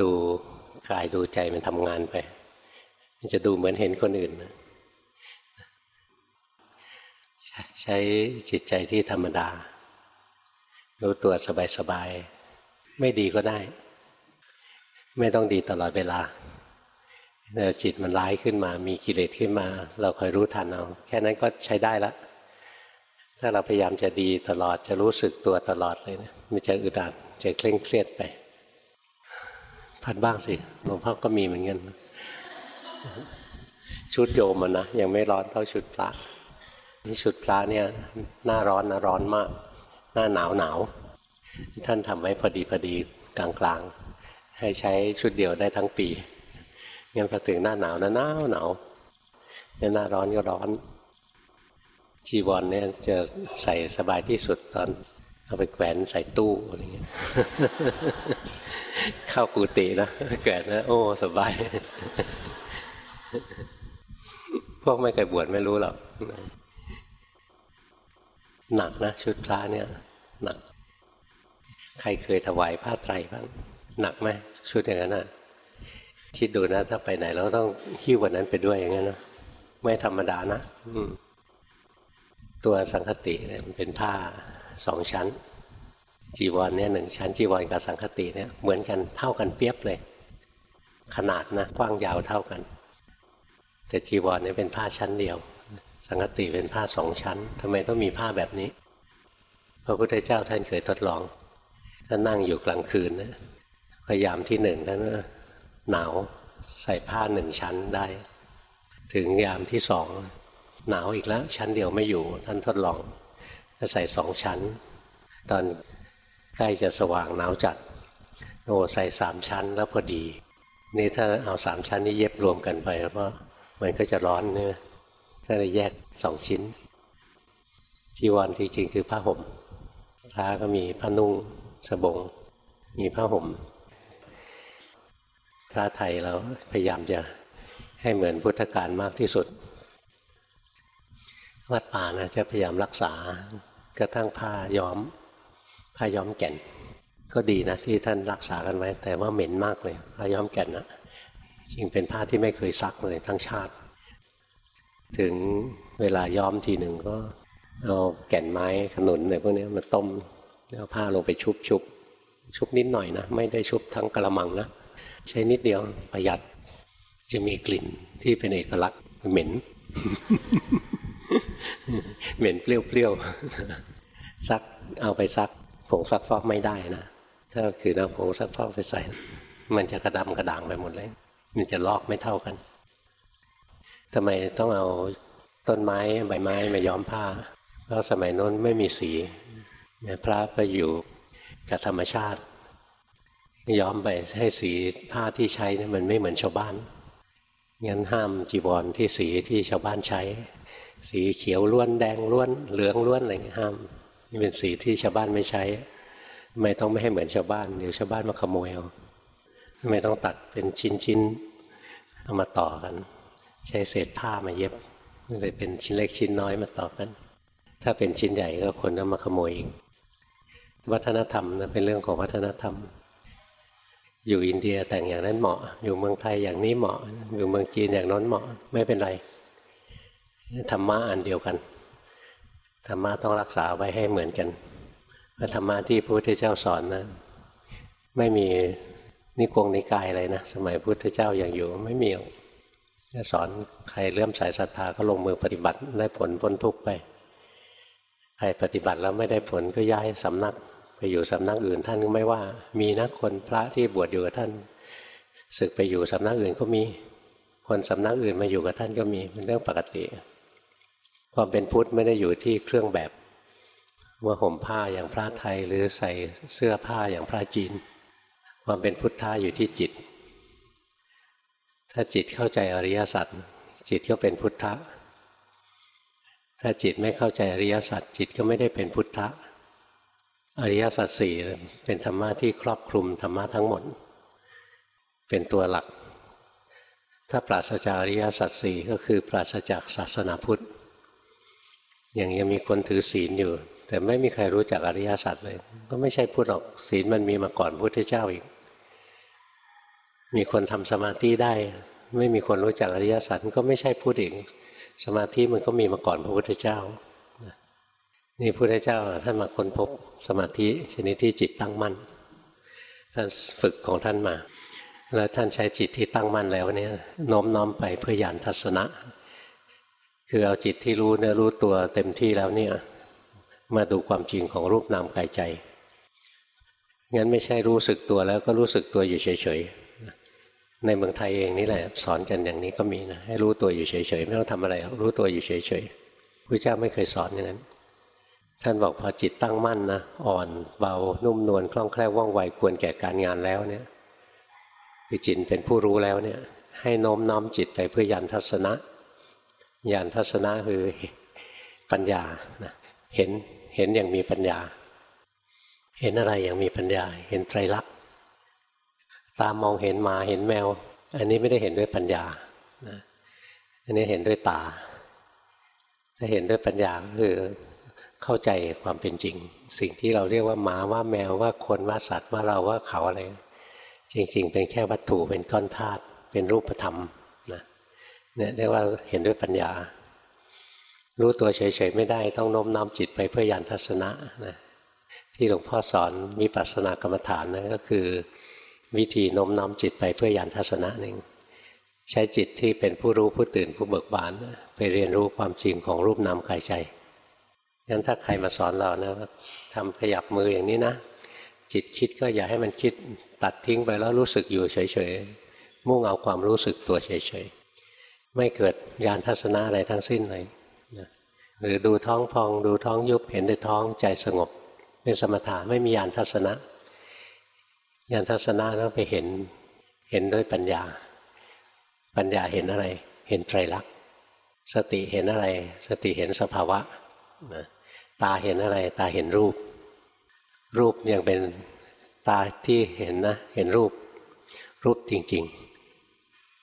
ดูกายดูใจมันทำงานไป มันจะดูเหมือนเห็นคนอื่น ใช้จิตใจที่ธรรมดา รู้ตัวสบายๆ ไม่ดีก็ได้ ไม่ต้องดีตลอดเวลาแต่จิตมันร้ายขึ้นมา มีกิเลสขึ้นมา เราคอยรู้ทันเอา แค่นั้นก็ใช้ได้ละ ถ้าเราพยายามจะดีตลอดจะรู้สึกตัวตลอดเลยนะมันจะอึดอัดจะเคร่งเครียดไป พัดบ้างสิหลวงพ่อก็มีเหมือนกันชุดโยมมันนะยังไม่ร้อนเท่าชุดพระนี่ชุดพระเนี่ยหน้าร้อนนะร้อนมาก หน้าหนาวหนาวท่านทำไว้พอดีพอดีกลางๆให้ใช้ชุดเดียวได้ทั้งปีงั้นพอถึงหน้าหนาวนะหนาวหนาวเนี่ยหน้าร้อนก็ร้อน จีวรเนี่ยจะใส่สบายที่สุดตอน เอาไปแขวนใส่ตู้อะไรเงี้ยเข้ากุฏินะแขวนนะโอ้สบาย พวกไม่เคยบวชไม่รู้หรอกหนักนะชุดพระเนี่ยหนัก ใครเคยถวายผ้าไตรบ้างหนักไหมชุดอย่างนั้นนะคิดดูนะ ถ้าไปไหนเราต้องหิ้ววันนั้นไปด้วยอย่างนั้นนะไม่ธรรมดานะตัวสังคติเนี่ยมันเป็นผ้าสองชั้น จีวรเนี่ยหนึ่งชั้นจีวรกับสังคติเนี่ยเหมือนกันเท่ากันเปียบเลย ขนาดนะกว้างยาวเท่ากัน แต่จีวรเนี่ยเป็นผ้าชั้นเดียว สังคติเป็นผ้าสองชั้นทำไมต้องมีผ้าแบบนี้ พระพุทธเจ้าท่านเคยทดลองท่านนั่งอยู่กลางคืนนะพยายามที่หนึ่งท่านหนาวใส่ผ้าหนึ่งชั้นได้ ถึงยามที่สองหนาวอีกแล้ว ชั้นเดียวไม่อยู่ท่านทดลองก็ใส่สองชั้น ตอน ใกล้จะสว่างหนาวจัดโอ้ใส่สามชั้นแล้วพอดี นี่ถ้าเอาสามชั้นนี้เย็บรวมกันไปแล้วก็มันก็จะร้อนเนี่ยก็เลยแยกสองชิ้น จีวรที่จริงคือผ้าห่มพระก็มีผ้านุ่งสบง มีผ้าห่มพระไทยเราพยายามจะให้เหมือนพุทธการมากที่สุด วัดป่านะจะพยายามรักษากระทั่งผ้าย้อม ผ้าย้อมแก่น ก็ดีนะที่ท่านรักษากันไว้ แต่ว่าเหม็นมากเลยผ้าย้อมแก่นนะจริงเป็นผ้าที่ไม่เคยซักเลยทั้งชาติ ถึงเวลาย้อมทีหนึ่งก็เอาแก่นไม้ขนุนอะไรพวกนี้มาต้มเอาผ้าลงไปชุบชุบชุบนิดหน่อยนะ ไม่ได้ชุบทั้งกระมังนะ ใช้นิดเดียวประหยัดจะมีกลิ่นที่เป็นเอกลักษณ์เหม็น เหม็นเปรี้ยวๆซักเอาไปซัก ผงซักฟอกไม่ได้นะถ้าคือเอาผงซักฟอกไปใส่ มันจะกระดำกระด่างไปหมดเลย มันจะลอกไม่เท่ากันทำไมต้องเอาต้นไม้ใบไม้มาย้อมผ้า เพราะสมัยโน้นไม่มีสีพระก็อยู่กับธรรมชาติ ย้อมไปให้สีผ้าที่ใช้นี่มันไม่เหมือนชาวบ้านงั้นห้ามจีวรที่สีที่ชาวบ้านใช้ สีเขียวล้วนแดงล้วนเหลืองล้วนอะไรห้าม นี่เป็นสีที่ชาวบ้านไม่ใช้ไม่ต้องไม่ให้เหมือนชาวบ้านเดี๋ยวชาวบ้านมาขโมยเอาไม่ต้องตัดเป็นชิ้นๆเอามาต่อกัน ใช้เศษผ้ามาเย็บเลยเป็นชิ้นเล็กชิ้นน้อยมาต่อกัน ถ้าเป็นชิ้นใหญ่ก็คนเอามาขโมยอีกวัฒนธรรมนะเป็นเรื่องของวัฒนธรรม อยู่อินเดียแต่งอย่างนั้นเหมาะ อยู่เมืองไทยอย่างนี้เหมาะ อยู่เมืองจีนอย่างนั้นเหมาะไม่เป็นไรธรรมะอันเดียวกัน ธรรมะต้องรักษาไว้ให้เหมือนกันธรรมะที่พระพุทธเจ้าสอนนะ ไม่มีนิกงนิกายอะไรนะ สมัยพุทธเจ้าอย่างอยู่ไม่มีจะสอนใครเลื่อมสายศรัทธาก็ลงมือปฏิบัติได้ผลพ้นทุกข์ไป ใครปฏิบัติแล้วไม่ได้ผลก็ย้ายสำนักไปอยู่สำนักอื่นท่านก็ไม่ว่า มีนะคนพระที่บวชอยู่กับท่านศึกไปอยู่สำนักอื่นก็มี คนสำนักอื่นมาอยู่กับท่านก็มีเป็นเรื่องปกติ ความเป็นพุทธไม่ได้อยู่ที่เครื่องแบบว่าห่มผ้าอย่างพระไทยหรือใส่เสื้อผ้าอย่างพระจีน ความเป็นพุทธะอยู่ที่จิต ถ้าจิตเข้าใจอริยสัจจิตก็เป็นพุทธะถ้าจิตไม่เข้าใจอริยสัจจิตก็ไม่ได้เป็นพุทธะอริยสัจสี่เป็นธรรมะที่ครอบคลุมธรรมะทั้งหมด เป็นตัวหลัก ถ้าปราศจากอริยสัจสี่ก็คือปราศจากศาสนาพุทธ อย่างยังมีคนถือศีลอยู่ แต่ไม่มีใครรู้จักอริยสัจเลย ก็ไม่ใช่พุทธหรอกศีลมันมีมาก่อนพุทธเจ้าอีก มีคนทำสมาธิได้ ไม่มีคนรู้จักอริยสัจก็ไม่ใช่พูดเองสมาธิมันก็มีมาก่อนพระพุทธเจ้านี่พระพุทธเจ้าท่านมาค้นพบสมาธิชนิดที่จิตตั้งมั่นท่านฝึกของท่านมา แล้วท่านใช้จิตที่ตั้งมั่นแล้วเนี่ยโน้มน้อมไปเพื่อยานทัศนะ คือเอาจิตที่รู้เนื้อรู้ตัวเต็มที่แล้วเนี่ย มาดูความจริงของรูปนามกายใจ งั้นไม่ใช่รู้สึกตัวแล้วก็รู้สึกตัวอยู่เฉยๆ ในเมืองไทยเองนี่แหละ สอนกันอย่างนี้ก็มีนะให้รู้ตัวอยู่เฉยๆไม่ต้องทำอะไรรู้ตัวอยู่เฉยๆพระเจ้าไม่เคยสอนอย่างนั้น ท่านบอกพอจิตตั้งมั่นนะอ่อนเบานุ่มนวลคล่องแคล่วว่องไวควรแก่การงานแล้วเนี่ยคือจิตเป็นผู้รู้แล้วเนี่ย ให้โน้มน้อมจิตไปเพื่อยันทัศนะ ยันทัศนะคือปัญญานะเห็นเห็นอย่างมีปัญญา เห็นอะไรอย่างมีปัญญา เห็นไตรลักษณ์ตามองเห็นหมาเห็นแมว อันนี้ไม่ได้เห็นด้วยปัญญาอันนี้เห็นด้วยตา ถ้าเห็นด้วยปัญญาคือเข้าใจความเป็นจริง สิ่งที่เราเรียกว่าหมาว่าแมวว่าคนว่าสัตว์ว่าเราว่าเขาอะไร จริง ๆ เป็นแค่วัตถุเป็นก้อนธาตุเป็นรูปธรรม เนี่ยเรียกว่าเห็นด้วยปัญญา รู้ตัวเฉยๆไม่ได้ต้องโน้มน้อมจิตไปเพื่อยานทัศนะนะที่หลวงพ่อสอนมีปัสนากรรมฐานนะก็คือ วิธีโน้มน้อมจิตไปเพื่อยานทัศนะหนึ่งใช้จิตที่เป็นผู้รู้ผู้ตื่นผู้เบิกบาน ไปเรียนรู้ความจริงของรูปนามกายใจงั้นถ้าใครมาสอนเรานะทำขยับมืออย่างนี้นะ จิตคิดก็อย่าให้มันคิดตัดทิ้งไปแล้วรู้สึกอยู่เฉยๆมุ่งเอาความรู้สึกตัวเฉยๆ ไม่เกิดยานทัศนะอะไรทั้งสิ้นเลยหรือดูท้องพองดูท้องยุบเห็นในท้องใจสงบ เป็นสมถะไม่มียานทัศนะยานทัศนะแล้วไปเห็นเห็นด้วยปัญญา ปัญญาเห็นอะไร เห็นไตรลักษณ์สติเห็นอะไร สติเห็นสภาวะนะตาเห็นอะไร ตาเห็นรูป รูปยังเป็นตาที่เห็นนะ เห็นรูป รูปจริง ๆ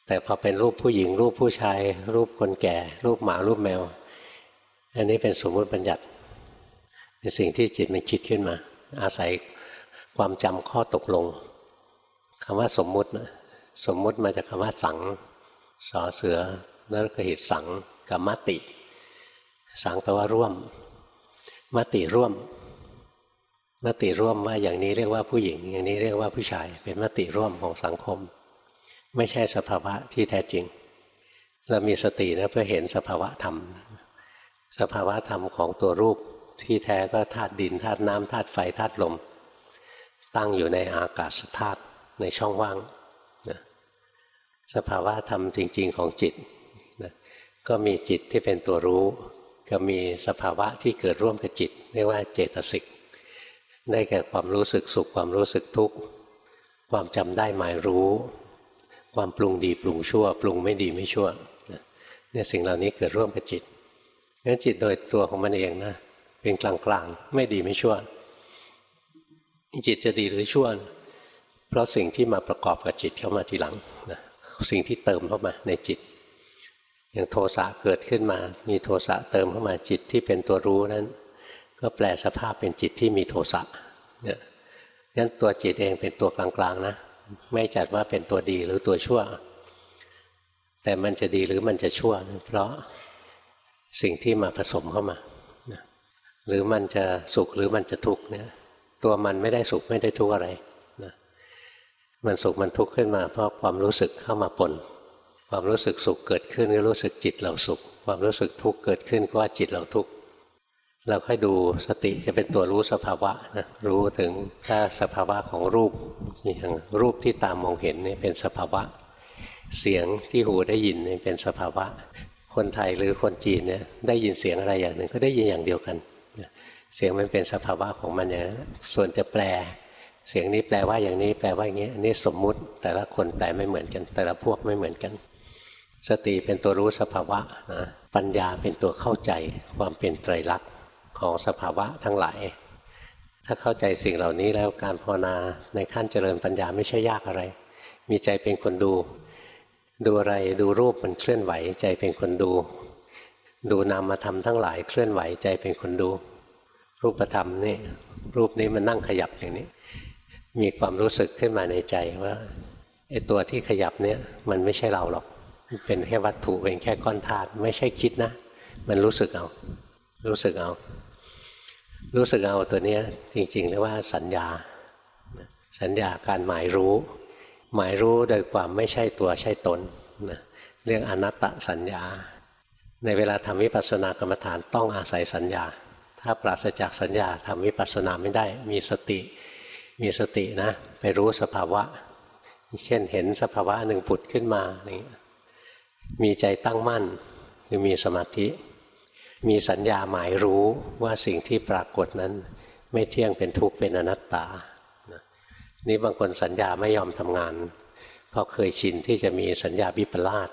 แต่พอเป็นรูปผู้หญิง รูปผู้ชาย รูปคนแก่ รูปหมารูปแมว อันนี้เป็นสมมุติบัญญัติ เป็นสิ่งที่จิตมันคิดขึ้นมา อาศัยความจำข้อตกลงคำว่าสมมุตินะสมมุติมาจากคำว่าสังสอเสือแล้วก็เหตุสังกับมติ สังแปลว่าร่วม มติร่วม มติร่วมว่าอย่างนี้เรียกว่าผู้หญิง อย่างนี้เรียกว่าผู้ชาย เป็นมติร่วมของสังคม ไม่ใช่สภาวะที่แท้จริง เรามีสตินะเพื่อเห็นสภาวะธรรม สภาวะธรรมของตัวรูปที่แท้ก็ธาตุดินธาตุน้ำธาตุไฟธาตุลม ตั้งอยู่ในอากาศธาตุในช่องว่างนะสภาวะธรรมจริง ๆของจิตนะก็มีจิตที่เป็นตัวรู้ ก็มีสภาวะที่เกิดร่วมกับจิต เรียกว่าเจตสิกได้แก่ความรู้สึกสุขความรู้สึกทุกข์ความจำได้หมายรู้ ความปรุงดีปรุงชั่ว ปรุงไม่ดีไม่ชั่วเนี่ยสิ่งเหล่านี้เกิดร่วมกับจิตงั้นจิตโดยตัวของมันเองนะเป็นกลางๆ ไม่ดีไม่ชั่ว จิตจะดีหรือชั่ว เพราะสิ่งที่มาประกอบกับจิตเข้ามาทีหลังนะสิ่งที่เติมเข้ามาในจิต อย่างโทสะเกิดขึ้นมา มีโทสะเติมเข้ามาจิตที่เป็นตัวรู้นั้น ก็แปลสภาพเป็นจิตที่มีโทสะเนี่ยงั้นตัวจิตเองเป็นตัวกลางๆนะ ไม่จัดว่าเป็นตัวดีหรือตัวชั่ว แต่มันจะดีหรือมันจะชั่ว เพราะสิ่งที่มาผสมเข้ามาหรือมันจะสุขหรือมันจะทุกข์เนี่ยตัวมันไม่ได้สุขไม่ได้ทุกข์อะไรนะมันสุขมันทุกข์ขึ้นมา เพราะความรู้สึกเข้ามาปนความรู้สึกสุขเกิดขึ้นก็รู้สึกจิตเราสุข ความรู้สึกทุกข์เกิดขึ้นก็ว่าจิตเราทุกข์ เราค่อยดูสติจะเป็นตัวรู้สภาวะนะรู้ถึงถ้าสภาวะของรูปอย่างรูปที่ตามมองเห็นนี่เป็นสภาวะ เสียงที่หูได้ยินนี่เป็นสภาวะ คนไทยหรือคนจีนเนี่ยได้ยินเสียงอะไรอย่างหนึ่งก็ได้ยินอย่างเดียวกัน เสียงมันเป็นสภาวะของมันอย่างนั้นส่วนจะแปล เสียงนี้แปลว่าอย่างนี้แปลว่าอย่างนี้อันนี้สมมุติแต่ละคนแปลไม่เหมือนกัน แต่ละพวกไม่เหมือนกัน สติเป็นตัวรู้สภาวะนะปัญญาเป็นตัวเข้าใจความเป็นไตรลักษณ์ ของสภาวะทั้งหลาย ถ้าเข้าใจสิ่งเหล่านี้แล้วการภาวนาในขั้นเจริญปัญญาไม่ใช่ยากอะไร มีใจเป็นคนดู ดูอะไรดูรูปมันเคลื่อนไหว ใจเป็นคนดู ดูนามธรรมทั้งหลายเคลื่อนไหวใจเป็นคนดู รูปธรรมนี่รูปนี้มันนั่งขยับอย่างนี้ มีความรู้สึกขึ้นมาในใจว่าไอ้ตัวที่ขยับเนี่ยมันไม่ใช่เราหรอกเป็นแค่วัตถุเป็นแค่ก้อนธาตุไม่ใช่คิดนะ มันรู้สึกเอา รู้สึกเอา รู้สึกเอาตัวนี้จริงๆเรียกว่าสัญญา สัญญาการหมายรู้ หมายรู้โดยความไม่ใช่ตัวใช่ตนนะเรียกอนัตตสัญญา ในเวลาทำวิปัสสนากรรมฐานต้องอาศัยสัญญา ถ้าปราศจากสัญญาทำวิปัสสนาไม่ได้ มีสติ มีสตินะ ไปรู้สภาวะ เช่นเห็นสภาวะหนึ่งผุดขึ้นมาอย่างนี้มีใจตั้งมั่น คือมีสมาธิ มีสัญญาหมายรู้ว่าสิ่งที่ปรากฏนั้น ไม่เที่ยงเป็นทุกข์เป็นอนัตตา นี่บางคนสัญญาไม่ยอมทำงาน เพราะเคยชินที่จะมีสัญญาวิปลาส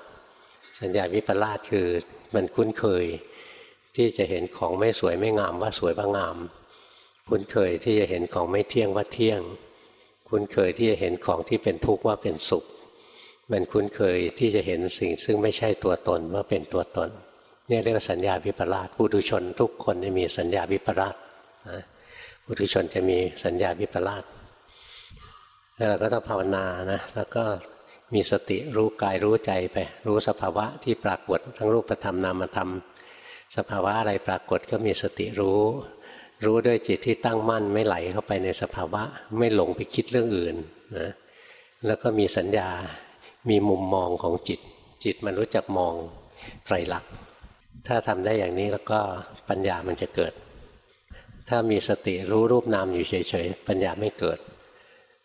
สัญญาวิปลาสคือมันคุ้นเคยที่จะเห็นของไม่สวยไม่งามว่าสวยว่างาม คุ้นเคยที่จะเห็นของไม่เที่ยงว่าเที่ยง คุ้นเคยที่จะเห็นของที่เป็นทุกข์ว่าเป็นสุข มันคุ้นเคยที่จะเห็นสิ่งซึ่งไม่ใช่ตัวตนว่าเป็นตัวตน นี่เรียกว่าสัญญาวิปลาสปุถุชนทุกคนจะมีสัญญาวิปลาสนะปุถุชนจะมีสัญญาวิปลาสแล้วเราก็ต้องภาวนานะแล้วก็มีสติรู้กายรู้ใจไป รู้สภาวะที่ปรากฏทั้งรูปธรรมนามธรรม สภาวะอะไรปรากฏก็มีสติรู้ รู้ด้วยจิตที่ตั้งมั่นไม่ไหลเข้าไปในสภาวะ ไม่หลงไปคิดเรื่องอื่นนะแล้วก็มีสัญญามีมุมมองของจิต จิตมันรู้จักมองไตรลักษณ์ ถ้าทำได้อย่างนี้แล้วก็ปัญญามันจะเกิด ถ้ามีสติรู้รูปนามอยู่เฉยๆปัญญาไม่เกิด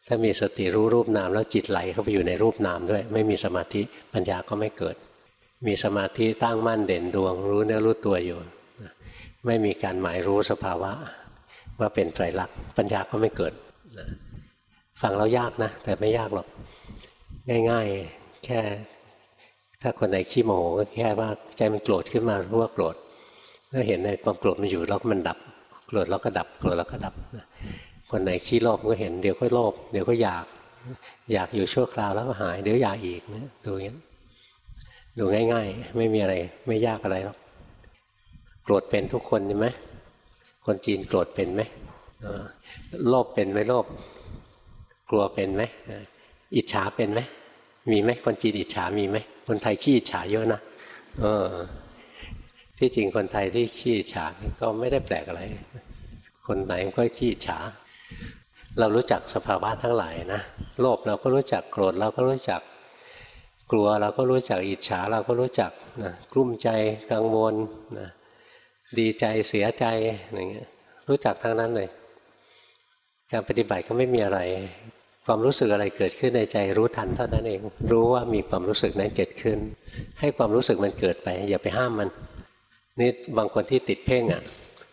ถ้ามีสติรู้รูปนามแล้วจิตไหลเข้าไปอยู่ในรูปนามด้วย ไม่มีสมาธิปัญญาก็ไม่เกิด มีสมาธิตั้งมั่นเด่นดวง รู้เนื้อรู้ตัวอยู่ ไม่มีการหมายรู้สภาวะ ว่าเป็นไตรลักษณ์ปัญญาก็ไม่เกิดฟังแล้วยากนะ แต่ไม่ยากหรอกง่าย ๆ แค่ ถ้าคนไหนขี้โมโหก็แค่ว่าใจมันโกรธขึ้นมารู้ว่าโกรธก็เห็นในความโกรธมันอยู่แล้วมันดับ โกรธแล้วก็ดับโกรธแล้วก็ดับ คนไหนขี้โลภก็เห็นเดี๋ยวก็โลภเดี๋ยวก็อยาก อยากอยู่ชั่วคราวแล้วก็หาย เดี๋ยวอยากอีกนะดูอย่างนี้ดูง่าย ๆ ไม่มีอะไรไม่ยากอะไรหรอกโกรธเป็นทุกคนใช่ไหมคนจีนโกรธเป็นไหมโลภเป็นไหมโลภกลัวเป็นไหมอิจฉาเป็นไหมมีไหมคนจีนอิจฉามีไหม คนไทยขี้ฉาเยอะนะเออที่จริงคนไทยที่ขี้ฉาก็ไม่ได้แปลกอะไร คนไหนก็ขี้ฉา เรารู้จักสภาวะทั้งหลายนะโลภเราก็รู้จักโกรธเราก็รู้จักกลัวเราก็รู้จักอิจฉาเราก็รู้จักนะกลุ้มใจกังวลนะดีใจเสียใจอย่างเงี้ยรู้จักทั้งนั้นเลย การปฏิบัติก็ไม่มีอะไร ความรู้สึกอะไรเกิดขึ้นในใจรู้ทันเท่านั้นเอง รู้ว่ามีความรู้สึกนั้นเกิดขึ้น ให้ความรู้สึกมันเกิดไป อย่าไปห้ามมันนี่บางคนที่ติดเพ่งอะ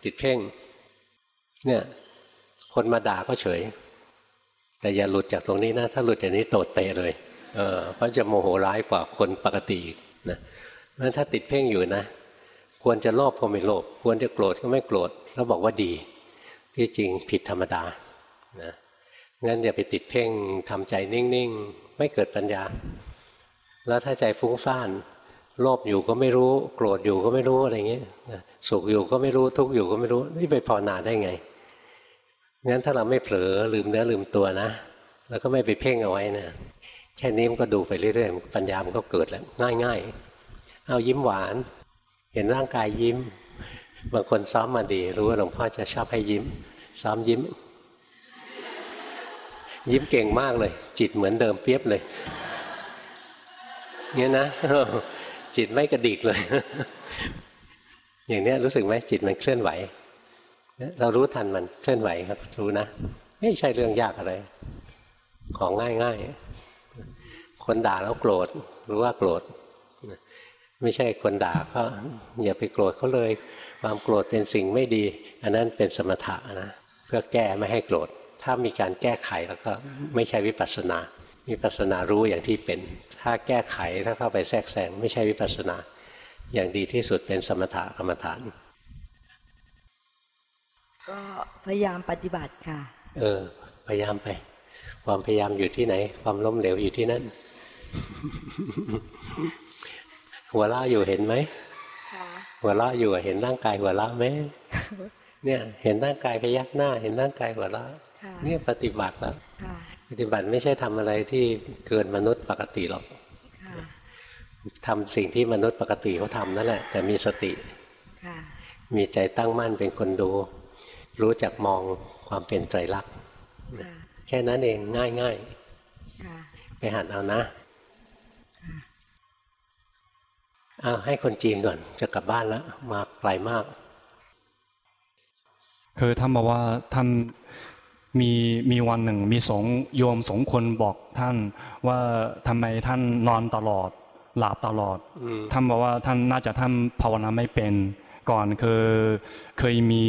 ติดเพ่ง เนี่ย คนมาด่าก็เฉย แต่อย่าหลุดจากตรงนี้นะ ถ้าหลุดจากนี้โตดเตะเลย เออเพราะจะโมโหร้ายกว่าคนปกติอีกนะเพราะฉะนั้นถ้าติดเพ่งอยู่นะ ควรจะโลภก็ไม่โลภควรจะโกรธก็ไม่โกรธแล้วบอกว่าดีที่จริงผิดธรรมดานะ งั้นอย่าไปติดเพ่งทำใจนิ่งๆ ไม่เกิดปัญญา แล้วถ้าใจฟุ้งซ่านโลภอยู่ก็ไม่รู้ โกรธอยู่ก็ไม่รู้อะไรเงี้ยสุขอยู่ก็ไม่รู้ทุกข์อยู่ก็ไม่รู้นี่ไปภาวนาได้ไงงั้นถ้าเราไม่เผลอลืมเนื้อลืมตัวนะ แล้วก็ไม่ไปเพ่งเอาไว้นะแค่นี้มันก็ดูไปเรื่อยๆปัญญามันก็เกิดแล้วง่าย ๆ เอายิ้มหวาน เห็นร่างกายยิ้ม บางคนซ้อมมาดี รู้ว่าหลวงพ่อจะชอบให้ยิ้ม ซ้อมยิ้ม ยิ้มเก่งมากเลย จิตเหมือนเดิมเปียบเลยเงี้ยนะจิตไม่กระดิกเลย อย่างเนี้ยรู้สึกไหมจิตมันเคลื่อนไหวเรารู้ทันมันเคลื่อนไหวครับ รู้นะไม่ใช่เรื่องยากอะไร ของง่ายง่ายคนด่าแล้วโกรธ รู้ว่าโกรธไม่ใช่คนด่าก็อย่าไปโกรธเขาเลย ความโกรธเป็นสิ่งไม่ดี อันนั้นเป็นสมถะนะ เพื่อแก้ไม่ให้โกรธ ถ้ามีการแก้ไขแล้วก็ไม่ใช่วิปัสสนาวิปัสสนารู้อย่างที่เป็น ถ้าแก้ไขถ้าเข้าไปแทรกแซงไม่ใช่วิปัสสนา อย่างดีที่สุดเป็นสมถะกรรมฐาน ก็พยายามปฏิบัติค่ะ เออ พยายามไป ความพยายามอยู่ที่ไหน ความล้มเหลวอยู่ที่นั่น หัวเราะอยู่เห็นไหมหัวเราะอยู่เห็นร่างกายหัวเราะไหมเนี่ย เห็นร่างกายพยักหน้า เห็นร่างกายหัวเราะค่ะเนี่ยปฏิบัติแล้วค่ะปฏิบัติไม่ใช่ทำอะไรที่เกินมนุษย์ปกติหรอกค่ะทำสิ่งที่มนุษย์ปกติเขาทำนั่นแหละ แต่มีสติค่ะมีใจตั้งมั่นเป็นคนดู รู้จักมองความเป็นไตรลักษณ์ค่ะแค่นั้นเองง่ายง่ายค่ะๆไปหัดเอานะเอาให้คนจีนก่อนจะกลับบ้านแล้ว มาไกลมาก คือท่านบอกว่าท่าน มีมีวันหนึ่ง มีสองโยมสองคนบอกท่านว่าทำไมท่านนอนตลอด หลับตลอดอืมท่านบอกว่าท่านน่าจะท่านภาวนาไม่เป็น ก่อนคือเคยมี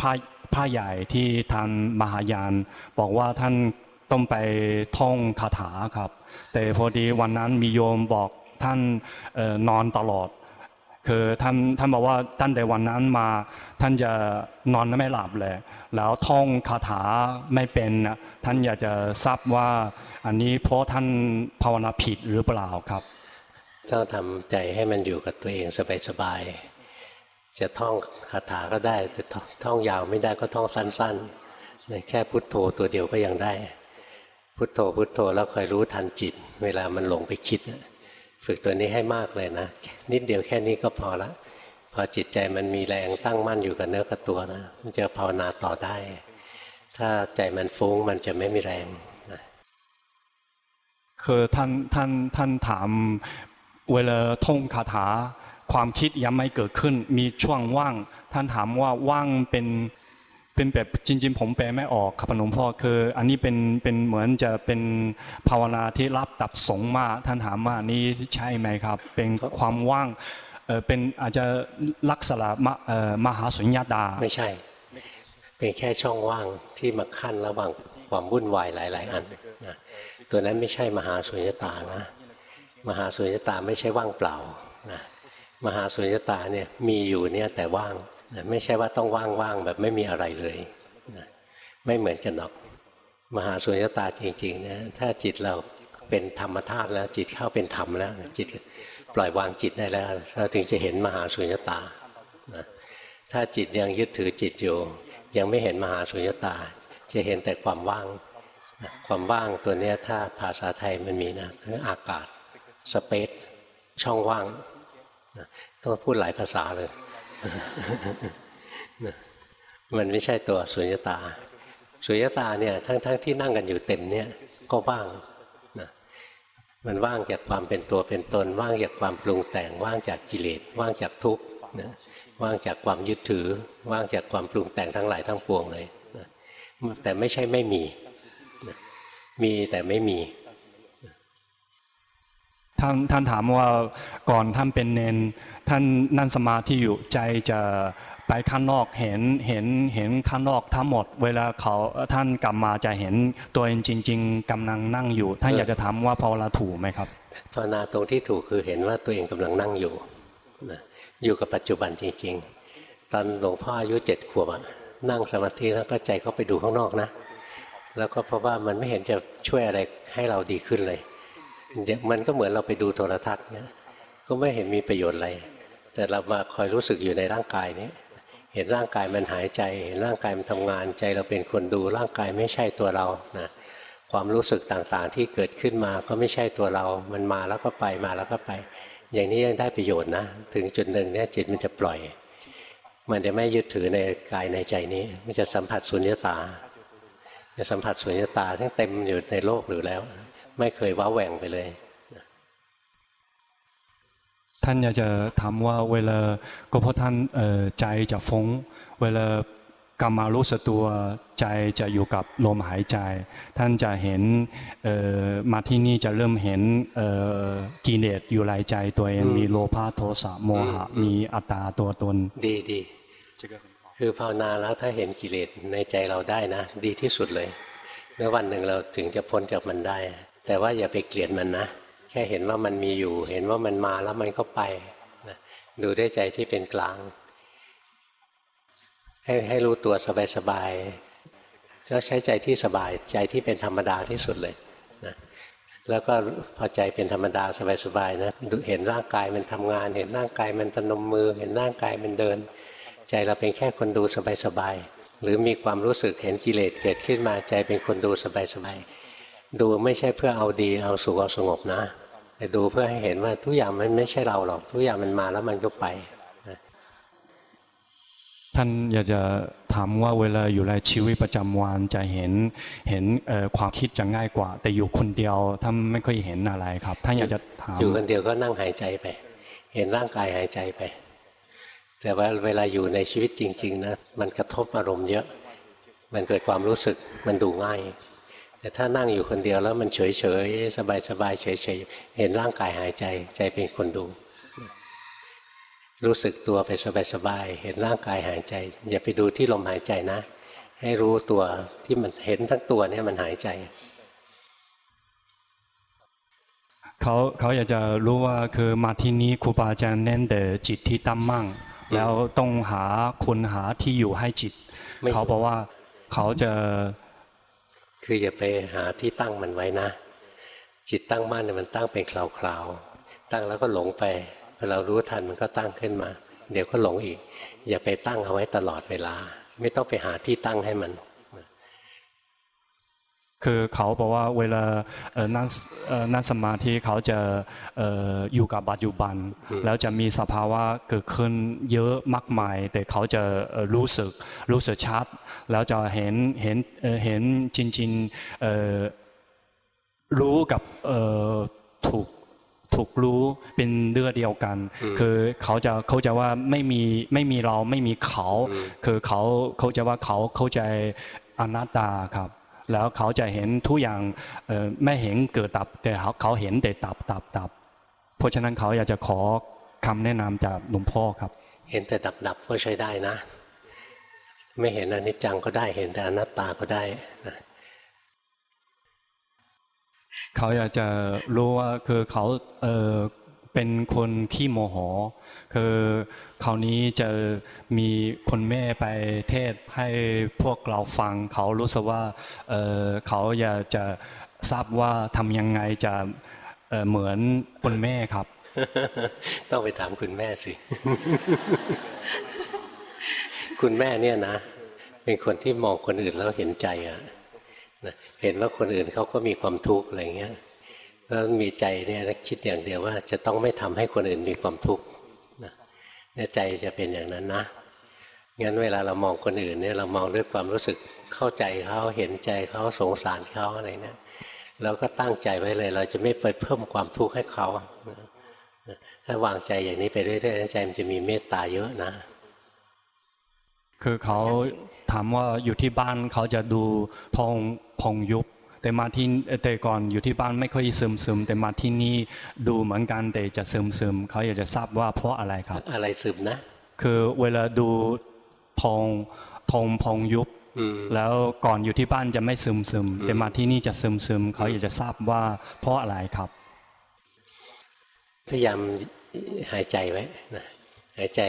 พระพระใหญ่ที่ทานมหายาน บอกว่าท่านต้องไปท่องคาถาครับ แต่พอดีวันนั้นมีโยมบอกท่านเอ่อนอนตลอด คือท่านท่านบอกว่าตั้งแต่วันนั้นมา ท่านจะนอนไม่หลับเลย แล้วท่องคาถาไม่เป็นนะท่านอยากจะทราบว่าอันนี้เพราะท่านภาวนาผิดหรือเปล่าครับต้องทำใจให้มันอยู่กับตัวเองสบายๆจะท่องคาถาก็ได้แต่ท่องท่องยาวไม่ได้ก็ท่องสั้นๆแค่พุทโธตัวเดียวก็ยังได้ พุทโธพุทโธแล้วคอยรู้ทันจิต เวลามันหลงไปคิดนะ ฝึกตัวนี้ให้มากเลยนะ นิดเดียวแค่นี้ก็พอละ พอจิตใจมันมีแรงตั้งมั่นอยู่กับเนื้อกับตัวนะมันจะภาวนาต่อได้ ถ้าใจมันฟุ้งมันจะไม่มีแรงนะคือท่านท่านท่านถามเวลาท่องคาถา ความคิดยังไม่เกิดขึ้น มีช่วงว่าง ท่านถามว่าว่างเป็น เป็นแบบจริง ๆ ผมแปลไม่ออกครับหลวงพ่อคือ อันนี้เป็นเป็นเหมือนจะเป็นภาวนาที่รับดับสงมาท่านถามว่านี่ใช่ไหมครับ เป็นความว่างเป็นอาจจะลักษณะมมหาสุญญาดาไม่ใช่ เป็นแค่ช่องว่างที่มาขั้นระหว่างความวุ่นวายหลาย ๆ อันนะตัวนั้นไม่ใช่มหาสุญญตานะ มหาสุญญตาไม่ใช่ว่างเปล่านะมหาสุญญตาเนี่ยมีอยู่เนี่ยแต่ว่าง ไม่ใช่ว่าต้องว่างๆแบบไม่มีอะไรเลยนะไม่เหมือนกันหรอก มหาสุญญตาจริงๆนะถ้าจิตเราเป็นธรรมธาตุแล้ว จิตเข้าเป็นธรรมแล้ว จิตปล่อยวางจิตได้แล้ว เราถึงจะเห็นมหาสุญญตานะถ้าจิตยังยึดถือจิตอยู่ ยังไม่เห็นมหาสุญญตา จะเห็นแต่ความว่างนะความว่างตัวเนี้ยถ้าภาษาไทยมันมีนะคืออากาศสเปซช่องว่างนะต้องพูดหลายภาษาเลย มันไม่ใช่ตัวสุญญตา สุญญตาเนี่ยทั้งๆทที่นั่งกันอยู่เต็มเนี่ยก็ว่างนะมันว่างจากความเป็นตัวเป็นตน ว่างจากความปรุงแต่ง ว่างจากกิเลสว่างจากทุกข์นะว่างจากความยึดถือ ว่างจากความปรุงแต่งทั้งหลายทั้งปวงเลยนะแต่ไม่ใช่ไม่มีนะมีแต่ไม่มีท่านท่านถามว่าก่อนท่านเป็นเนน ท่านนั่งสมาธิอยู่ใจจะไปข้างนอกเห็นเห็นเห็นข้างนอกทั้งหมด เวลาเขาท่านกลับมาจะเห็นตัวเองจริง ๆกำลังนั่งอยู่ ท่านอยากจะถามว่าภาวนาถูกไหมครับภาวนาตรงที่ถูกคือเห็นว่าตัวเองกำลังนั่งอยู่นะอยู่กับปัจจุบันจริง ๆ ตอนหลวงพ่ออายุเจ็ดขวบอะนั่งสมาธิแล้วก็ใจก็ไปดูข้างนอกนะ แล้วก็เพราะว่ามันไม่เห็นจะช่วยอะไรให้เราดีขึ้นเลยมันก็เหมือนเราไปดูโทรทัศน์เนี่ยก็ไม่เห็นมีประโยชน์อะไร แต่เรามาคอยรู้สึกอยู่ในร่างกายนี้ เห็นร่างกายมันหายใจ เห็นร่างกายมันทำงาน ใจเราเป็นคนดูร่างกายไม่ใช่ตัวเรานะความรู้สึกต่างๆ ที่เกิดขึ้นมาก็ไม่ใช่ตัวเรา มันมาแล้วก็ไปมาแล้วก็ไป อย่างนี้ยังได้ประโยชน์นะ ถึงจุดหนึ่งเนี่ยจิตมันจะปล่อย มันจะไม่ยึดถือในกายในใจนี้ มันจะสัมผัสสุญญตา จะสัมผัสสุญญตาที่เต็มอยู่ในโลกหรือแล้ว ไม่เคยว้าแหว่งไปเลย ท่านอยากจะถามว่าเวลาก็เพราะท่านเอ่อใจจะฟงเวลากรรมารู้สึกตัวใจจะอยู่กับลมหายใจ ท่านจะเห็นเอ่อมาที่นี่จะเริ่มเห็นเอ่อกิเลสอยู่ในใจตัวเองอืมมีโลภะโทสะโมหะอืมมีอัตตาตัวตน ดีดีคือภาวนาแล้วถ้าเห็นกิเลสในใจเราได้นะ ดีที่สุดเลยเมื่อวันหนึ่งเราถึงจะพ้นจากมันได้ แต่ว่าอย่าไปเกลียดมันนะ แค่เห็นว่ามันมีอยู่ เห็นว่ามันมาแล้วมันก็ไปนะดูด้วยใจที่เป็นกลาง ให้ให้รู้ตัวสบายๆก็ใช้ใจที่สบายใจที่เป็นธรรมดาที่สุดเลยนะแล้วก็พอใจเป็นธรรมดาสบายๆนะดูเห็นร่างกายมันทำงาน เห็นร่างกายมันตนมมือ เห็นร่างกายมันเดิน ใจเราเป็นแค่คนดูสบายๆหรือมีความรู้สึกเห็นกิเลสเกิดขึ้นมาใจเป็นคนดูสบายๆดูไม่ใช่เพื่อเอาดีเอาสุขเอาสงบนะ แต่ดูเพื่อให้เห็นว่าทุกอย่างมันไม่ใช่เราหรอก ทุกอย่างมันมาแล้วมันก็ไปท่านอยากจะถามว่าเวลาอยู่ในชีวิตประจำวันจะเห็นเห็นเอ่อความคิดจะง่ายกว่า แต่อยู่คนเดียวท่านไม่ค่อยเห็นอะไรครับท่านอยากจะถามอยู่คนเดียวก็นั่งหายใจไป เห็นร่างกายหายใจไป แต่ว่าเวลาอยู่ในชีวิตจริง ๆนะมันกระทบอารมณ์เยอะ มันเกิดความรู้สึกมันดูง่าย แต่ถ้านั่งอยู่คนเดียวแล้วมันเฉยๆสบายๆเฉยๆเห็นร่างกายหายใจใจเป็นคนดู รู้สึกตัวไปสบายๆเห็นร่างกายหายใจ อย่าไปดูที่ลมหายใจนะ ให้รู้ตัวที่มันเห็นทั้งตัวเนี่ยมันหายใจเขาเขาอยากจะรู้ว่าคือมาที่นี้ครูบาอาจารย์เน้นแต่จิตที่ตั้งมั่ง แล้วต้องหาคนหาที่อยู่ให้จิตไม่เขาบอกว่าเขาจะ คืออย่าไปหาที่ตั้งมันไว้นะ จิตตั้งมั่นเนี่ยมันตั้งเป็นคราวๆตั้งแล้วก็หลงไปพอเรารู้ทันมันก็ตั้งขึ้นมา เดี๋ยวก็หลงอีก อย่าไปตั้งเอาไว้ตลอดเวลา ไม่ต้องไปหาที่ตั้งให้มัน คือเขาบอกว่าเวลาเอ่อนั่งเอ่อนั่งสมาธิเขาจะเอ่ออยู่กับปัจจุบัน แล้วจะมีสภาวะเกิดขึ้นเยอะมากมาย แต่เขาจะเอ่อรู้สึกรู้สึกชัด แล้วจะเห็นเห็นเอ่อเห็นจริงๆเอ่อรู้กับเอ่อถูกถูกรู้เป็นเรื่องเดียวกัน คือเขาจะเขาจะว่าไม่มีไม่มีเราไม่มีเขา คือเขาเขาจะว่าเขาเข้าใจอนัตตาครับ แล้วเขาจะเห็นทุกอย่างเอ่อไม่เห็นเกิดดับแต่เขาเขาเห็นแต่ดับดับดับ เพราะฉะนั้นเขาอยากจะขอคำแนะนำจากหลวงพ่อครับ เห็นแต่ดับๆก็ใช้ได้นะ ไม่เห็นอนิจจังก็ได้เห็นแต่อนัตตาก็ได้นะเขาอยากจะรู้ว่าคือเขาเออ เป็นคนขี้โมโห คือคราวนี้จะมีคนแม่ไปเทศให้พวกเราฟัง เขารู้สึกว่าเเขาอยากจะทราบว่าทำยังไงจะเเหมือนคนแม่ครับ ต้องไปถามคุณแม่สิ คุณแม่เนี่ยนะ เป็นคนที่มองคนอื่นแล้วเห็นใจอะนะเห็นว่าคนอื่นเขาก็มีความทุกข์อะไรเงี้ย แล้วมีใจเนี่ยคิดอย่างเดียวว่าจะต้องไม่ทำให้คนอื่นมีความทุกข์นะเนี่ยใจจะเป็นอย่างนั้นนะงั้นเวลาเรามองคนอื่นเนี่ยเรามองด้วยความรู้สึกเข้าใจเขาเห็นใจเขาสงสารเขาอะไรเนี่ยเราก็ตั้งใจไว้เลย เราจะไม่ไปเพิ่มความทุกข์ให้เขานะถ้าวางใจอย่างนี้ไปเรื่อยๆใจมันจะมีเมตตาเยอะนะ คือเขาถามว่าอยู่ที่บ้านเขาจะดูพองพองยุบ แต่มาที่แต่ก่อนอยู่ที่บ้านไม่ค่อยซึมซึมแต่มาที่นี่ดูเหมือนกันแต่จะซึมซึมเขาอยากจะทราบว่าเพราะอะไรครับ อะไรซึมนะ คือเวลาดูทองทองพองยุบอืมแล้วก่อนอยู่ที่บ้านจะไม่ซึมซึมแต่มาที่นี่จะซึมซึมเขาอยากจะทราบว่าเพราะอะไรครับ พยายามหายใจไว้นะหายใจ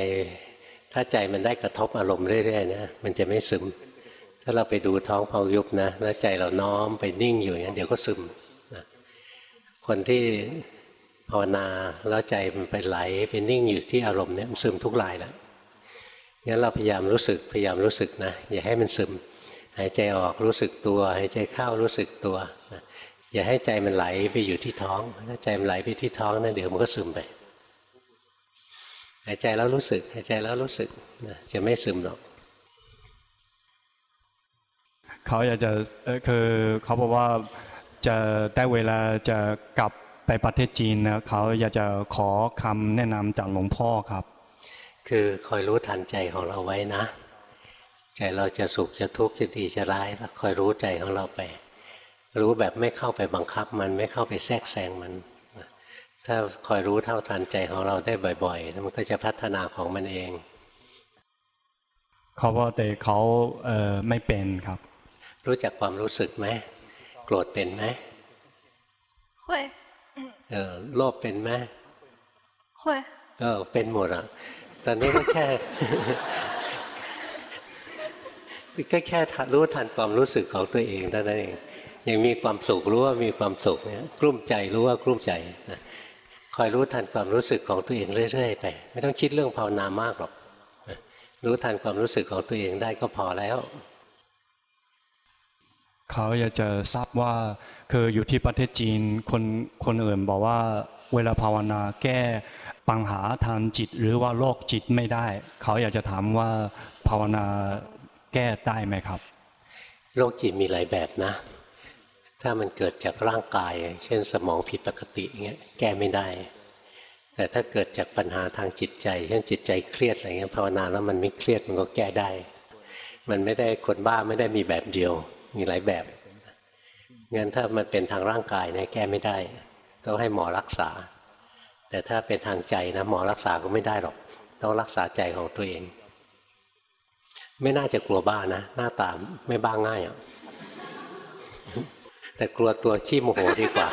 ถ้าใจมันได้กระทบอารมณ์เรื่อยๆนะมันจะไม่ซึม ถ้าเราไปดูท้องพองยุบนะแล้วใจเราน้อมไปนิ่งอยู่อย่างนั้นเดี๋ยวก็ซึมนะคนที่ภาวนาแล้วใจมันไปไหลไปนิ่งอยู่ที่อารมณ์เนี่ยมันซึมทุกรายแล้วงั้นเราพยายามรู้สึกพยายามรู้สึกนะอย่าให้มันซึม หายใจออกรู้สึกตัว หายใจเข้ารู้สึกตัวนะอย่าให้ใจมันไหลไปอยู่ที่ท้องถ้าใจมันไหลไปที่ท้องนะเดี๋ยวมันก็ซึมไป หายใจแล้วรู้สึก หายใจแล้วรู้สึกนะจะไม่ซึมหรอก เขาอยากจะเอ่อคือเขาบอกว่าจะได้เวลาจะกลับไปประเทศจีนนะเขาอยากจะขอคำแนะนำจากหลวงพ่อครับ คือคอยรู้ทันใจของเราไว้นะ ใจเราจะสุขจะทุกข์จะดีจะร้ายก็คอยรู้ใจของเราไป รู้แบบไม่เข้าไปบังคับมันไม่เข้าไปแทรกแซงมันนะถ้าคอยรู้เท่าทันใจของเราได้บ่อยๆมันก็จะพัฒนาของมันเองเขาบอกแต่เขาเอ่อไม่เป็นครับ รู้จักความรู้สึกไหมโกรธเป็นไหม会เออโลภเป็นไหม会เออเป็นหมดอะตอนนี้ก็แค่ก็แค่ทันรู้ทันความรู้สึกของตัวเองเท่านั้นเองยังมีความสุขรู้ว่ามีความสุขเนี่ยกลุ้มใจรู้ว่ากลุ้มใจนะคอยรู้ทันความรู้สึกของตัวเองเรื่อย ๆ ไป ไม่ต้องคิดเรื่องภาวนามากหรอกนะรู้ทันความรู้สึกของตัวเองได้ก็พอแล้ว เขาอยากจะทราบว่าคืออยู่ที่ประเทศจีนคนคนอื่นบอกว่าเวลาภาวนาแก้ปัญหาทางจิต หรือว่าโรคจิตไม่ได้ เขาอยากจะถามว่าภาวนาแก้ได้ไหมครับโรคจิตมีหลายแบบนะ ถ้ามันเกิดจากร่างกาย เช่นสมองผิดปกติเงี้ยแก้ไม่ได้ แต่ถ้าเกิดจากปัญหาทางจิตใจ เช่นจิตใจเครียดอะไรเงี้ยภาวนาแล้วมันไม่เครียดมันก็แก้ได้ มันไม่ได้คนบ้าไม่ได้มีแบบเดียว มีหลายแบบงั้นถ้ามันเป็นทางร่างกายเนี่ยแก้ไม่ได้ ต้องให้หมอรักษา แต่ถ้าเป็นทางใจนะหมอรักษาก็ไม่ได้หรอก ต้องรักษาใจของตัวเอง ไม่น่าจะกลัวบ้านะ หน้าตาไม่บ้าง่ายอะแต่กลัวตัวขี้โมโหดีกว่า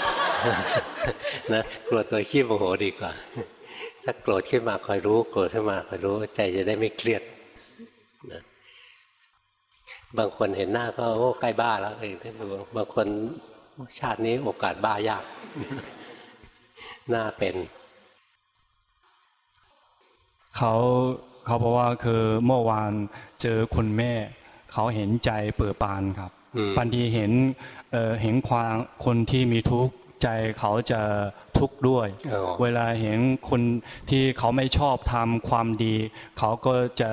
นะกลัวตัวขี้โมโหดีกว่า ถ้าโกรธขึ้นมาคอยรู้ โกรธขึ้นมาคอยรู้ใจจะได้ไม่เครียดนะ บางคนเห็นหน้าก็โอ้ใกล้บ้าแล้วเลยท่านดูบางคนชาตินี้โอกาสบ้ายาก หน้าเป็น เขาเขาบอกว่าคือเมื่อวานเจอคุณแม่ เขาเห็นใจเปิดปานครับอืมบางทีเห็นเอ่อเห็นความคนที่มีทุกข์ ใจเขาจะทุกข์ด้วยอ๋อเวลาเห็นคนที่เขาไม่ชอบทำความดี เขาก็จะ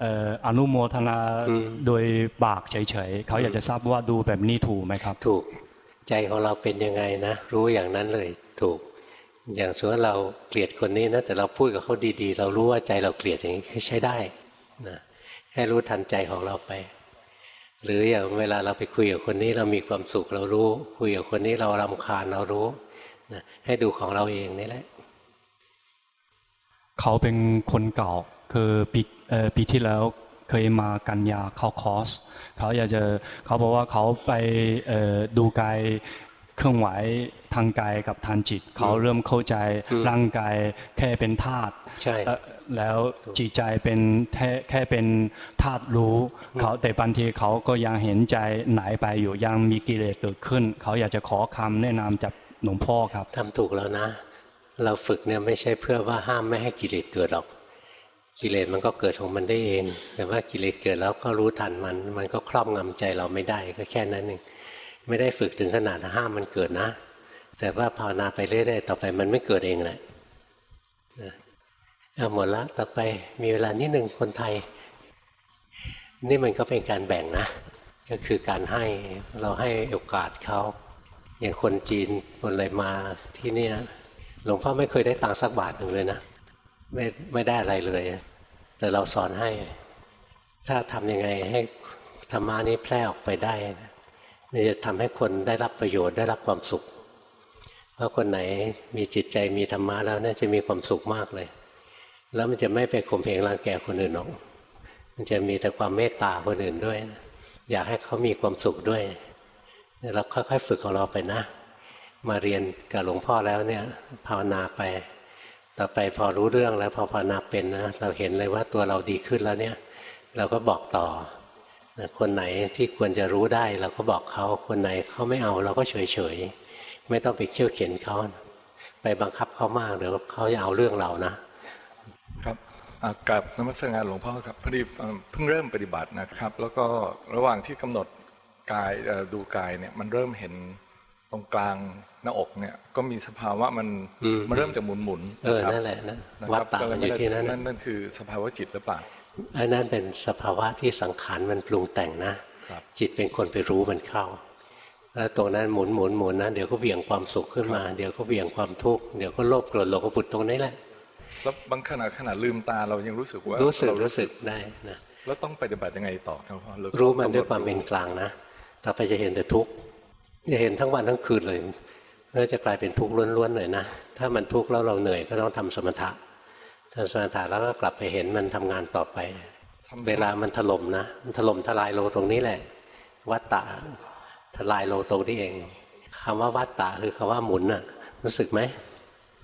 เอ่ออนุโมทนาโดยบากเฉยๆ เขาอยากจะทราบว่าดูแบบนี้ถูกไหมครับ ถูกใจของเราเป็นยังไงนะ รู้อย่างนั้นเลยถูก อย่างสมมติเราเกลียดคนนี้นะ แต่เราพูดกับเขาดีๆ เรารู้ว่าใจเราเกลียดอย่างนี้ใช้ได้นะให้รู้ทันใจของเราไป หรืออย่างเวลาเราไปคุยกับคนนี้เรามีความสุขเรารู้ คุยกับคนนี้เรารำคาญเรารู้นะให้ดูของเราเองนี่แหละ เขาเป็นคนเก่าคือปีเอ่อปีที่แล้วเคยมากันยาเข้าคอร์สเขาอยากจะเขาบอกว่าเขาไปเอ่อดูกายเคลื่อนไหวทางกายกับทางจิต เขาเริ่มเข้าใจร่างกายแค่เป็นธาตุใช่เอ่อ แล้วจิตใจเป็นแค่แค่เป็นธาตุรู้เขาแต่บางทีเขาก็ยังเห็นใจไหนไปอยู่ยังมีกิเลสเกิดขึ้น เขาอยากจะขอคำแนะนำจากหลวงพ่อครับทำถูกแล้วนะ เราฝึกเนี่ยไม่ใช่เพื่อว่าห้ามไม่ให้กิเลสเกิดหรอก กิเลสมันก็เกิดของมันได้เอง แต่ว่ากิเลสเกิดแล้วก็รู้ทันมัน มันก็ครอบงำใจเราไม่ได้ก็แค่นั้นเองไม่ได้ฝึกถึงขนาดห้ามมันเกิดนะ แต่ว่าภาวนาไปเรื่อยๆต่อไปมันไม่เกิดเองแหละนะ เอาหมดละต่อไปมีเวลานิดหนึ่งคนไทย นี่มันก็เป็นการแบ่งนะ ก็คือการให้เราให้โอกาสเขาอย่างคนจีนคนอะไรมาที่นี่หลวงพ่อไม่เคยได้ตังค์สักบาทหนึ่งเลยนะไม่ไม่ได้อะไรเลย แต่เราสอนให้ ถ้าทำยังไงให้ธรรมานี้แพร่ออกไปได้นะมันจะทำให้คนได้รับประโยชน์ได้รับความสุข เพราะคนไหนมีจิตใจมีธรรมะแล้วน่าจะมีความสุขมากเลย แล้วมันจะไม่ไปข่มเหงรังแกคนอื่นหรอก มันจะมีแต่ความเมตตาคนอื่นด้วย อยากให้เขามีความสุขด้วย เราค่อยๆฝึกของเราไปนะ มาเรียนกับหลวงพ่อแล้วเนี่ยภาวนาไป ต่อไปพอรู้เรื่องแล้วพอภาวนาเป็นนะ เราเห็นเลยว่าตัวเราดีขึ้นแล้วเนี่ย เราก็บอกต่อ คนไหนที่ควรจะรู้ได้เราก็บอกเขา คนไหนเขาไม่เอาเราก็เฉยๆ ไม่ต้องไปเขี่ยวเข็นเขา ไปบังคับเขามากเดี๋ยวเขาจะเอาเรื่องเรานะ กราบนมัสการหลวงพ่อครับพอดีเอ่อเพิ่งเริ่มปฏิบัตินะครับ แล้วก็ระหว่างที่กำหนดกายเอ่อดูกายเนี่ยมันเริ่มเห็นตรงกลางหน้าอกเนี่ยก็มีสภาวะมันอืมมันเริ่มจะหมุนหมุนๆเออครับนั่นแหละนะนะวัคดรับตามันอยู่ที่นั่นนั่นะนนั่นคือสภาวะจิตหรือเปล่าอันนั้นเป็นสภาวะที่สังขารมันปรุงแต่งนะครับจิตเป็นคนไปรู้มันเข้าแล้วตรงนั้นหมุนหมุนหมุนนะเดี๋ยวก็เบี่ยงความสุขขึ้นมา เดี๋ยวก็เบี่ยงความทุกข์เดี๋ยวก็โลภโกรธหลงกบุตตรงนี้แหละ แล้วบางขณะขณะลืมตาเรายังรู้สึกว่ารู้สึกเารู้สึกได้นะแล้วต้องปฏิบัติยังไงต่อครับพ่อหอรู้มันด้วยความเป็นกลางนะต่อไปจะเห็นแต่ทุกข์จะเห็นทั้งวันทั้งคืนเลยแล้วจะกลายเป็นทุกข์ล้วนๆเลยนะถ้ามันทุกข์แล้วเราเหนื่อยก็ต้องทำสมถะทำสมถะแล้วก็กลับไปเห็นมันทำงานต่อไปทำเวลามันถล่มนะมันถล่มทลายโลตรงนี้แหละ วัตตะทลายโลตรงนี้เองคำว่าวัตตะคือคำว่าหมุนน่ะรู้สึกไหม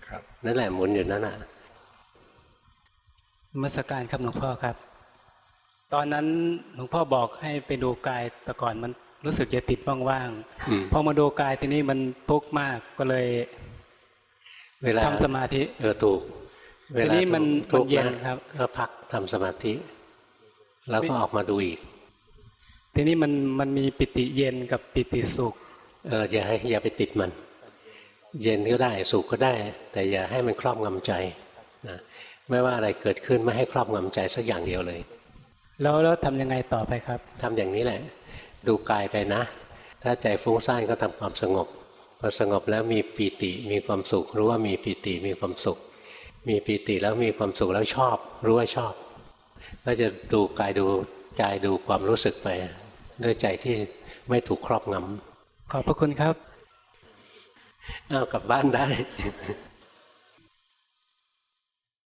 ครับนั่นแหละหมุนอยู่นั่นน่ะ นมัสการครับหลวงพ่อครับ ตอนนั้นหลวงพ่อบอกให้ไปดูกายแต่ก่อนมันรู้สึกจะติดว่างอืมๆพอมาดูกายทีนี้มันทุกข์มากก็เลย เวลาทำสมาธิเออถูก เวลาทีนี้มันทุกข์มันเย็นนะครับก็พักทำสมาธิ แล้วก็ออกมาดูอีก ทีนี้มันมันมีปิติเย็นกับปิติสุข เอออย่าให้อย่าไปติดมัน เย็นก็ได้สุขก็ได้ แต่อย่าให้มันครอบงำใจนะ ไม่ว่าอะไรเกิดขึ้นไม่ให้ครอบงำใจสักอย่างเดียวเลย แล้วแล้วทำยังไงต่อไปครับทำอย่างนี้แหละ ดูกายไปนะ ถ้าใจฟุ้งซ่านก็ทำความสงบพอสงบแล้วมีปีติมีความสุข รู้ว่ามีปีติมีความสุข มีปีติแล้วมีความสุขแล้วชอบ รู้ว่าชอบ ก็จะดูกายดูใจดูความรู้สึกไป ด้วยใจที่ไม่ถูกครอบงขอบพระคุณครับำอ้าวกลับบ้านได้